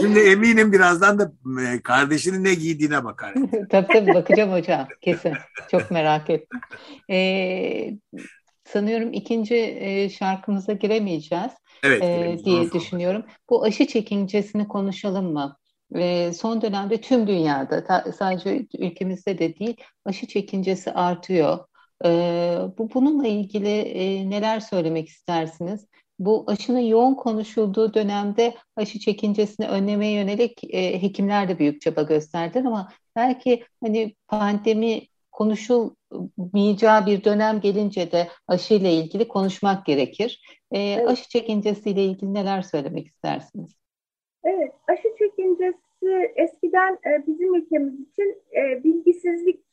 Şimdi eminim birazdan da e, kardeşinin ne giydiğine bakar. tabii tabii bakacağım hocam, kesin. Çok merak ettim. Ee, sanıyorum ikinci e, şarkımıza giremeyeceğiz evet, e, diye Doğru. düşünüyorum. Bu aşı çekincesini konuşalım mı? Ve son dönemde tüm dünyada ta, sadece ülkemizde de değil aşı çekincesi artıyor. E, bu bununla ilgili e, neler söylemek istersiniz? Bu aşının yoğun konuşulduğu dönemde aşı çekincesini önlemeye yönelik e, hekimler de büyük çaba gösterdiler ama belki hani pandemi konuşulmayacağı bir dönem gelince de aşıyla ilgili konuşmak gerekir. E, evet. Aşı çekincesiyle ilgili neler söylemek istersiniz? Evet, aşı çekincesi eskiden e, bizim ülkemiz için e, bilgisizlik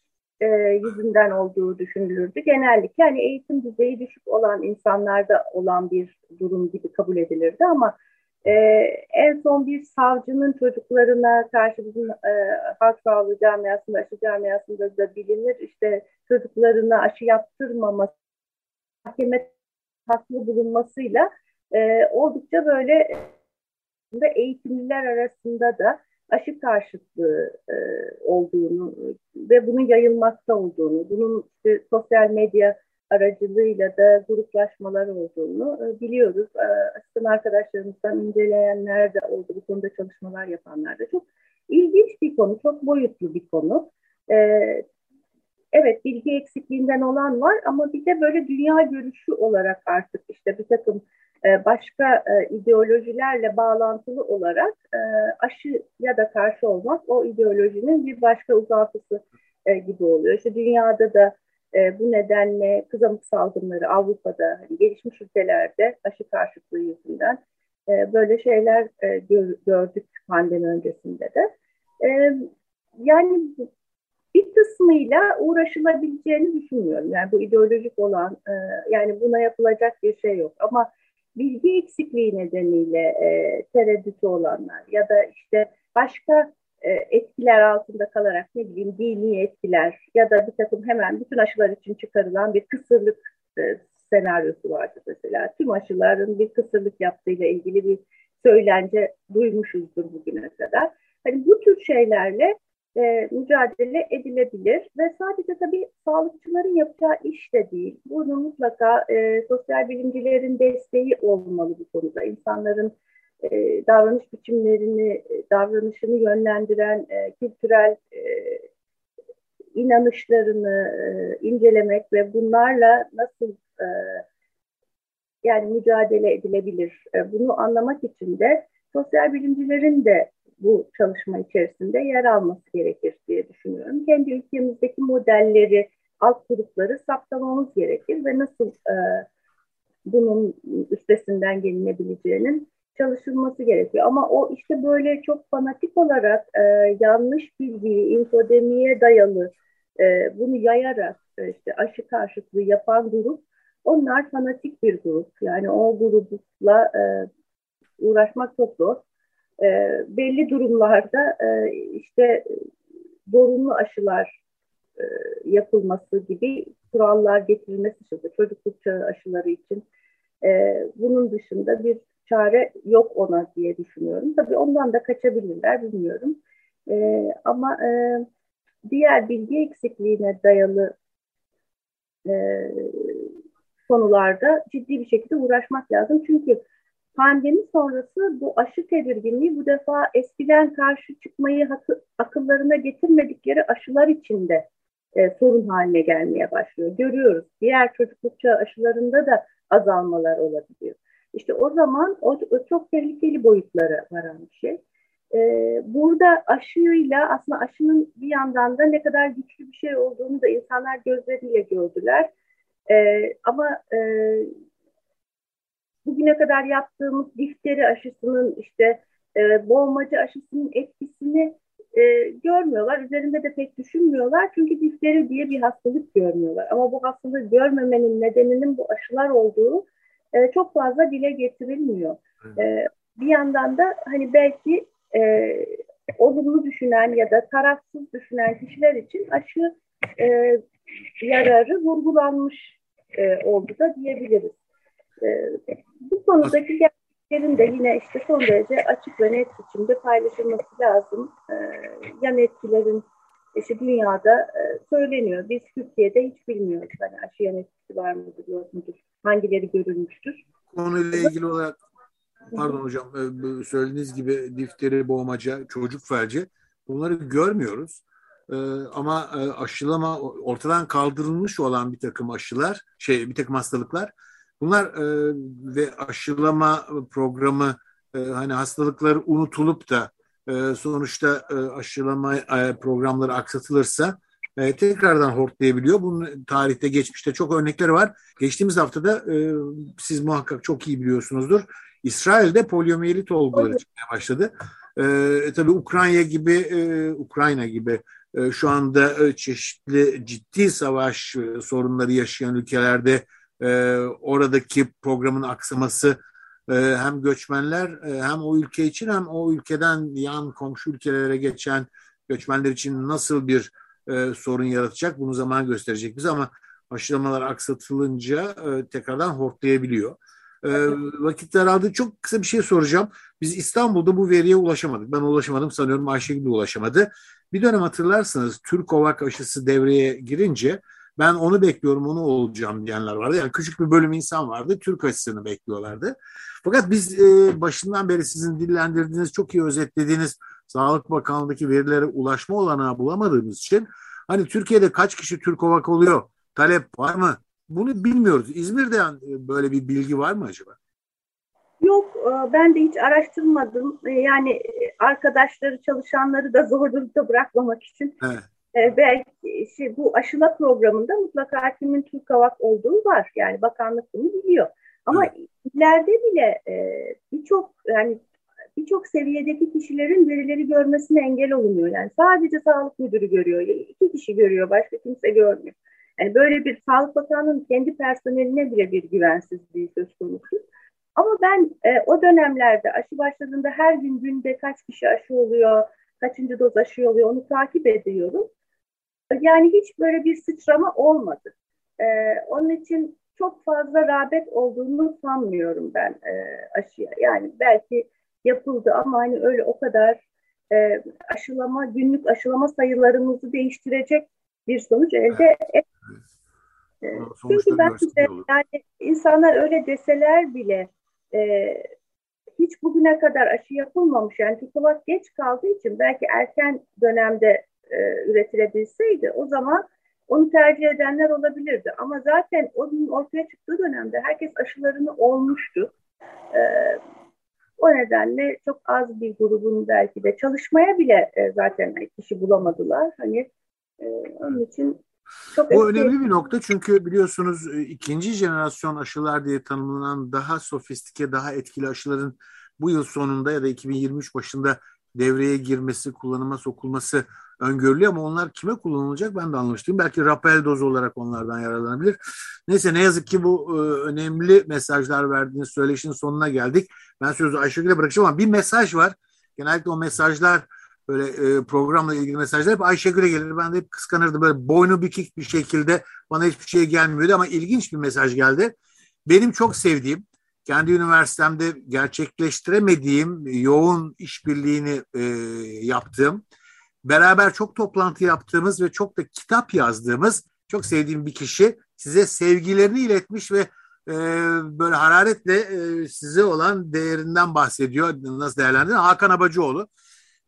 e, yüzünden olduğu düşünülürdü. Genellikle hani eğitim düzeyi düşük olan insanlarda olan bir durum gibi kabul edilirdi ama e, en son bir savcının çocuklarına karşı bizim e, halk camiasında, aşı camiasında da bilinir. işte çocuklarına aşı yaptırmaması, mahkeme haklı bulunmasıyla e, oldukça böyle eğitimliler arasında da aşı karşıtlığı e, olduğunu ve bunun yayılmakta olduğunu, bunun işte sosyal medya aracılığıyla da gruplaşmalar olduğunu e, biliyoruz. E, asistan arkadaşlarımızdan inceleyenler de oldu, bu konuda çalışmalar yapanlar da. Çok ilginç bir konu, çok boyutlu bir konu. E, evet bilgi eksikliğinden olan var ama bir de böyle dünya görüşü olarak artık işte bir takım başka e, ideolojilerle bağlantılı olarak e, aşı ya da karşı olmak o ideolojinin bir başka uzantısı gibi oluyor. İşte dünyada da bu nedenle kızamık salgınları Avrupa'da hani gelişmiş ülkelerde aşı karşıtlığı yüzünden böyle şeyler gördük pandemi öncesinde de. Yani bir kısmıyla uğraşılabileceğini düşünmüyorum. Yani bu ideolojik olan, yani buna yapılacak bir şey yok. Ama bilgi eksikliği nedeniyle e, tereddütü olanlar ya da işte başka e, etkiler altında kalarak ne bileyim dini etkiler ya da bir takım hemen bütün aşılar için çıkarılan bir kısırlık e, senaryosu vardı mesela. Tüm aşıların bir kısırlık yaptığıyla ilgili bir söylence duymuşuzdur bugüne kadar. Hani bu tür şeylerle e, mücadele edilebilir ve sadece tabii sağlıkçıların yapacağı iş de değil. Bunu mutlaka e, sosyal bilimcilerin desteği olmalı bu konuda. İnsanların e, davranış biçimlerini, davranışını yönlendiren e, kültürel e, inanışlarını e, incelemek ve bunlarla nasıl e, yani mücadele edilebilir? E, bunu anlamak için de sosyal bilimcilerin de bu çalışma içerisinde yer alması gerekir diye düşünüyorum. Kendi ülkemizdeki modelleri, alt grupları saptamamız gerekir ve nasıl e, bunun üstesinden gelinebileceğinin çalışılması gerekiyor. Ama o işte böyle çok fanatik olarak e, yanlış bilgiyi, infodemiye dayalı e, bunu yayarak e, işte aşı karşıtlığı yapan grup onlar fanatik bir grup. Yani o grupla e, uğraşmak çok zor. E, belli durumlarda e, işte zorunlu aşılar e, yapılması gibi kurallar getirilmesi için çocukluk çağı aşıları için e, bunun dışında bir çare yok ona diye düşünüyorum. Tabii ondan da kaçabilirler bilmiyorum. E, ama e, diğer bilgi eksikliğine dayalı e, konularda ciddi bir şekilde uğraşmak lazım. Çünkü pandemi sonrası bu aşı tedirginliği bu defa eskiden karşı çıkmayı akıllarına getirmedikleri aşılar içinde e, sorun haline gelmeye başlıyor. Görüyoruz. Diğer çocukluk çağı aşılarında da azalmalar olabiliyor. İşte o zaman o, o çok tehlikeli boyutlara varan bir şey. Ee, burada aşıyla aslında aşının bir yandan da ne kadar güçlü bir şey olduğunu da insanlar gözleriyle gördüler. Ee, ama e, bugüne kadar yaptığımız difteri aşısının işte e, boğmacı aşısının etkisini e, görmüyorlar. Üzerinde de pek düşünmüyorlar. Çünkü difteri diye bir hastalık görmüyorlar. Ama bu hastalığı görmemenin nedeninin bu aşılar olduğu e, çok fazla dile getirilmiyor. E, bir yandan da hani belki e, olumlu düşünen ya da tarafsız düşünen kişiler için aşı e, yararı vurgulanmış e, oldu da diyebiliriz. E, bu konudaki gerçeklerin de yine işte son derece açık ve net biçimde paylaşılması lazım. E, yan etkilerin işte dünyada e, söyleniyor. Biz Türkiye'de hiç bilmiyoruz. Hani aşı yan etkisi var mıdır, yok mudur? Hangileri görülmüştür? Konuyla ilgili olarak pardon hocam e, söylediğiniz gibi difteri, boğmaca, çocuk felci bunları görmüyoruz. Ee, ama e, aşılama ortadan kaldırılmış olan bir takım aşılar, şey bir takım hastalıklar bunlar e, ve aşılama programı e, hani hastalıklar unutulup da e, sonuçta e, aşılama e, programları aksatılırsa e, tekrardan hortlayabiliyor. Bunun tarihte geçmişte çok örnekleri var. Geçtiğimiz haftada e, siz muhakkak çok iyi biliyorsunuzdur. İsrail'de poliomiyelit olguları çıkmaya başladı. E, tabii Ukrayna gibi e, Ukrayna gibi e, şu anda e, çeşitli ciddi savaş e, sorunları yaşayan ülkelerde e, oradaki programın aksaması e, hem göçmenler e, hem o ülke için hem o ülkeden yan komşu ülkelere geçen göçmenler için nasıl bir e, sorun yaratacak bunu zaman gösterecek bize ama aşılamalar aksatılınca e, tekrardan hortlayabiliyor. E, vakit daraldı. Çok kısa bir şey soracağım. Biz İstanbul'da bu veriye ulaşamadık. Ben ulaşamadım sanıyorum Ayşegül de ulaşamadı. Bir dönem hatırlarsınız Türkovak aşısı devreye girince ben onu bekliyorum, onu olacağım diyenler vardı. Yani küçük bir bölüm insan vardı. Türk aşısını bekliyorlardı. Fakat biz e, başından beri sizin dillendirdiğiniz, çok iyi özetlediğiniz Sağlık Bakanlığı'ndaki verilere ulaşma olanağı bulamadığımız için hani Türkiye'de kaç kişi Türkovak oluyor? Talep var mı? Bunu bilmiyoruz. İzmir'de e, böyle bir bilgi var mı acaba? Yok, e, ben de hiç araştırmadım. E, yani arkadaşları, çalışanları da zor durumda bırakmamak için. Evet. Belki şey, bu aşıla programında mutlaka kimin Türk Havak olduğu var. Yani bakanlık bunu biliyor. Ama evet. ileride bile birçok yani birçok seviyedeki kişilerin verileri görmesine engel olunuyor. Yani sadece sağlık müdürü görüyor, iki kişi görüyor, başka kimse görmüyor. Yani böyle bir Sağlık Bakanlığı'nın kendi personeline bile bir güvensizliği söz konusu. Ama ben e, o dönemlerde aşı başladığında her gün günde kaç kişi aşı oluyor, kaçıncı doz aşı oluyor onu takip ediyorum. Yani hiç böyle bir sıçrama olmadı. E, onun için çok fazla rağbet olduğunu sanmıyorum ben e, aşıya. Yani belki yapıldı ama hani öyle o kadar e, aşılama, günlük aşılama sayılarımızı değiştirecek bir sonuç elde et. E, çünkü ben de yani insanlar öyle deseler bile e, hiç bugüne kadar aşı yapılmamış yani TÜKOVAK geç kaldığı için belki erken dönemde e, üretilebilseydi o zaman onu tercih edenler olabilirdi. Ama zaten onun ortaya çıktığı dönemde herkes aşılarını olmuştu. E, o nedenle çok az bir grubun belki de çalışmaya bile e, zaten kişi bulamadılar. Hani e, onun için çok Bu önemli bir nokta çünkü biliyorsunuz e, ikinci jenerasyon aşılar diye tanımlanan daha sofistike, daha etkili aşıların bu yıl sonunda ya da 2023 başında devreye girmesi, kullanıma sokulması öngörülüyor ama onlar kime kullanılacak ben de anlamıştım. Belki rapel doz olarak onlardan yararlanabilir. Neyse ne yazık ki bu e, önemli mesajlar verdiğiniz söyleşinin sonuna geldik. Ben sözü Ayşegül'e bırakacağım ama bir mesaj var. Genellikle o mesajlar böyle e, programla ilgili mesajlar hep Ayşegül'e gelir. Ben de hep kıskanırdım böyle boynu bükük bir şekilde bana hiçbir şey gelmiyordu ama ilginç bir mesaj geldi. Benim çok sevdiğim kendi üniversitemde gerçekleştiremediğim yoğun işbirliğini e, yaptığım, beraber çok toplantı yaptığımız ve çok da kitap yazdığımız çok sevdiğim bir kişi size sevgilerini iletmiş ve e, böyle hararetle e, size olan değerinden bahsediyor. Nasıl değerlendirin? Hakan Abacıoğlu.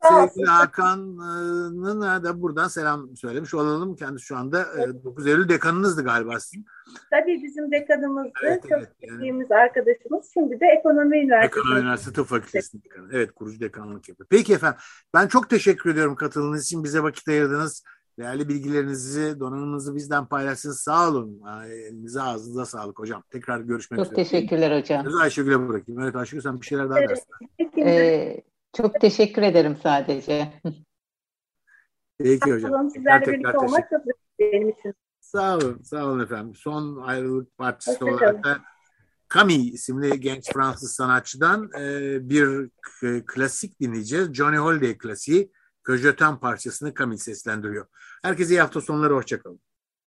Sevgili Hakan'ın da buradan selam söylemiş olalım. Kendisi şu anda evet. 9 Eylül dekanınızdı galiba sizin. Tabii bizim dekanımızdı. Evet, Çok evet, sevdiğimiz yani. arkadaşımız. Şimdi de Ekonomi Üniversitesi. Ekonomi Üniversitesi Tıp Fakültesi'nin dekanı. Evet kurucu dekanlık yapıyor. Peki efendim ben çok teşekkür ediyorum katıldığınız için. Bize vakit ayırdınız. Değerli bilgilerinizi, donanımınızı bizden paylaştınız. Sağ olun. Elinize ağzınıza sağlık hocam. Tekrar görüşmek üzere. Çok teşekkürler hocam. Sözü Ayşegül'e bırakayım. Evet Ayşegül sen bir şeyler daha evet. dersin. Ee, çok teşekkür ederim sadece. Peki hocam. Olun, sizlerle birlikte olmak çok benim için. Sağ olun, sağ olun efendim. Son ayrılık partisi olarak da Camille isimli genç Fransız sanatçıdan e, bir klasik dinleyeceğiz. Johnny Holiday klasiği Köjöten parçasını Camille seslendiriyor. Herkese iyi hafta sonları, hoşçakalın.